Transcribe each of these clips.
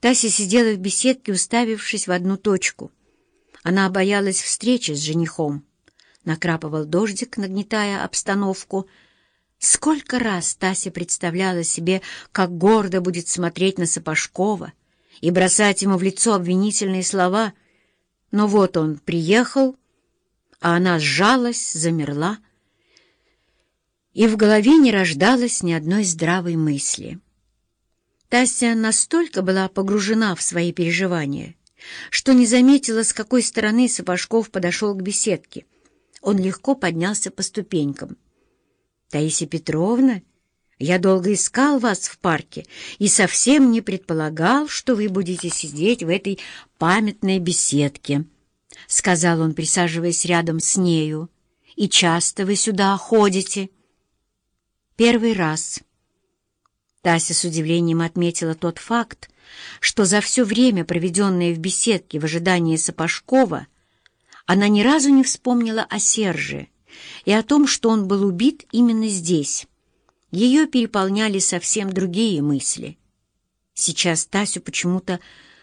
Тася сидела в беседке, уставившись в одну точку. Она боялась встречи с женихом. Накрапывал дождик, нагнетая обстановку. Сколько раз Тася представляла себе, как гордо будет смотреть на Сапожкова и бросать ему в лицо обвинительные слова. Но вот он приехал, а она сжалась, замерла, и в голове не рождалось ни одной здравой мысли. Тася настолько была погружена в свои переживания, что не заметила, с какой стороны Сапожков подошел к беседке. Он легко поднялся по ступенькам. «Таисия Петровна, я долго искал вас в парке и совсем не предполагал, что вы будете сидеть в этой памятной беседке», — сказал он, присаживаясь рядом с нею. «И часто вы сюда ходите?» «Первый раз». Тася с удивлением отметила тот факт, что за все время, проведенное в беседке в ожидании Сапожкова, она ни разу не вспомнила о Серже и о том, что он был убит именно здесь. Ее переполняли совсем другие мысли. Сейчас Тасю почему-то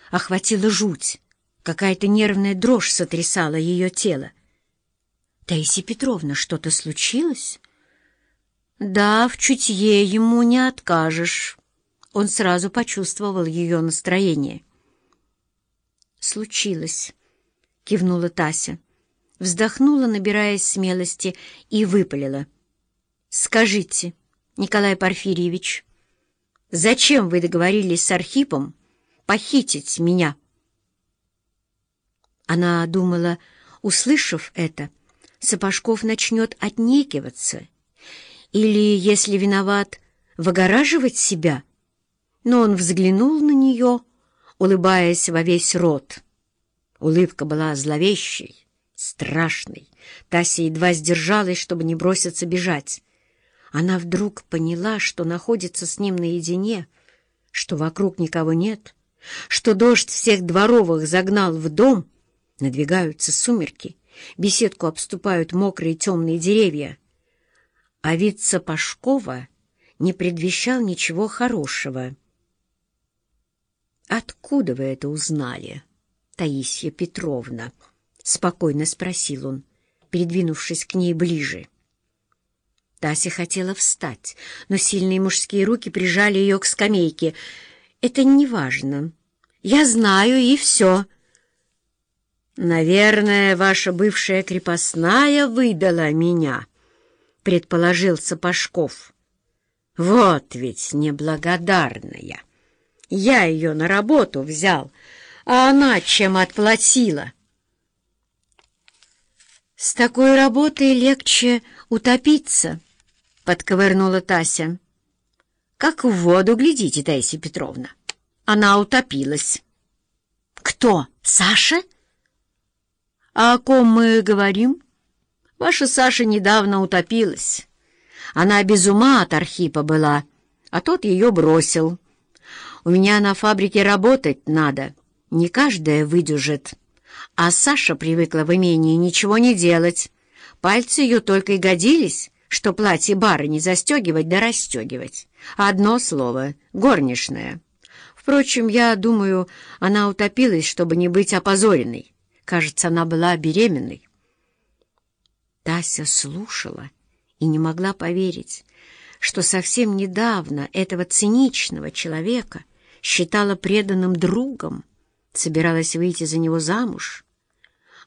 охватила жуть, какая-то нервная дрожь сотрясала ее тело. «Таисия Петровна, что-то случилось?» «Да, в чутье ему не откажешь». Он сразу почувствовал ее настроение. «Случилось», — кивнула Тася, вздохнула, набираясь смелости, и выпалила. «Скажите, Николай Порфирьевич, зачем вы договорились с Архипом похитить меня?» Она думала, услышав это, Сапожков начнет отнекиваться или, если виноват, выгораживать себя — но он взглянул на нее, улыбаясь во весь рот. Улыбка была зловещей, страшной. Тася едва сдержалась, чтобы не броситься бежать. Она вдруг поняла, что находится с ним наедине, что вокруг никого нет, что дождь всех дворовых загнал в дом, надвигаются сумерки, беседку обступают мокрые темные деревья. А вид Сапожкова не предвещал ничего хорошего. «Откуда вы это узнали, Таисия Петровна?» — спокойно спросил он, передвинувшись к ней ближе. Тася хотела встать, но сильные мужские руки прижали ее к скамейке. «Это не важно. Я знаю, и все». «Наверное, ваша бывшая крепостная выдала меня», — предположил Сапожков. «Вот ведь неблагодарная». Я ее на работу взял, а она чем отплатила? «С такой работой легче утопиться», — подковырнула Тася. «Как в воду глядите, Таисия Петровна. Она утопилась». «Кто? Саша?» «А о ком мы говорим?» «Ваша Саша недавно утопилась. Она без ума от Архипа была, а тот ее бросил». У меня на фабрике работать надо, не каждая выдюжит. А Саша привыкла в имении ничего не делать. Пальцы ее только и годились, что платье бары не застегивать да расстегивать. Одно слово — горничная. Впрочем, я думаю, она утопилась, чтобы не быть опозоренной. Кажется, она была беременной. Тася слушала и не могла поверить, что совсем недавно этого циничного человека считала преданным другом, собиралась выйти за него замуж.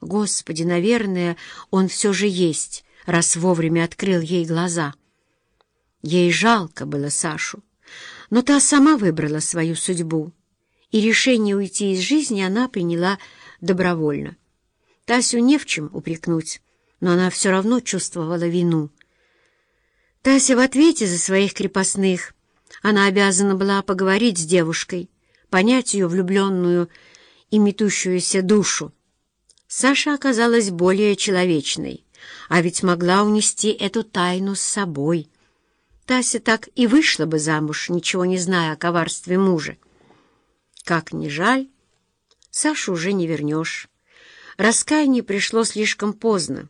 Господи, наверное, он все же есть, раз вовремя открыл ей глаза. Ей жалко было Сашу, но та сама выбрала свою судьбу, и решение уйти из жизни она приняла добровольно. Тасю не в чем упрекнуть, но она все равно чувствовала вину. Тася в ответе за своих крепостных — она обязана была поговорить с девушкой, понять ее влюбленную и метущуюся душу. Саша оказалась более человечной, а ведь могла унести эту тайну с собой. Тася так и вышла бы замуж, ничего не зная о коварстве мужа. Как ни жаль, Сашу уже не вернешь. Раскаяние пришло слишком поздно.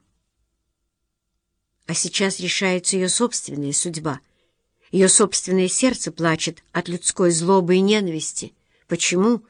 А сейчас решается ее собственная судьба — ее собственное сердце плачет от людской злобы и ненависти, Почему?